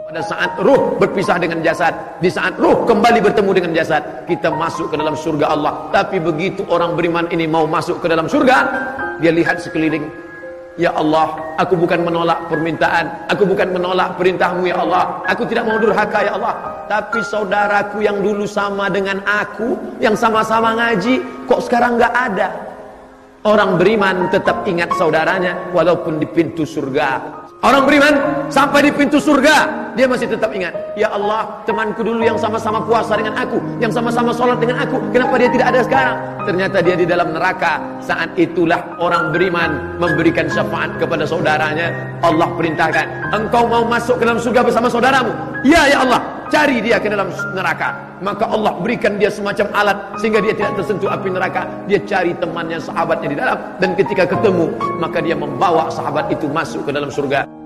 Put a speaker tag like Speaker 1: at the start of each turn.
Speaker 1: Pada saat ruh berpisah dengan jasad, di saat ruh kembali bertemu dengan jasad, kita masuk ke dalam surga Allah. Tapi begitu orang beriman ini mau masuk ke dalam surga, dia lihat sekeliling. Ya Allah, aku bukan menolak permintaan, aku bukan menolak perintahmu ya Allah. Aku tidak mau durhaka ya Allah. Tapi saudaraku yang dulu sama dengan aku, yang sama-sama ngaji, kok sekarang nggak ada? Orang beriman tetap ingat saudaranya walaupun di pintu surga. Orang beriman sampai di pintu surga, dia masih tetap ingat, ya Allah, temanku dulu yang sama-sama puasa dengan aku, yang sama-sama sholat dengan aku, kenapa dia tidak ada sekarang? Ternyata dia di dalam neraka. Saat itulah orang beriman memberikan syafaat kepada saudaranya. Allah perintahkan, engkau mau masuk ke dalam surga bersama saudaramu? Ya ya Allah, cari dia ke dalam neraka. Maka Allah berikan dia semacam alat sehingga dia tidak tersentuh api neraka. Dia cari temannya, sahabatnya di dalam dan ketika ketemu, maka dia membawa sahabat itu masuk ke dalam surga.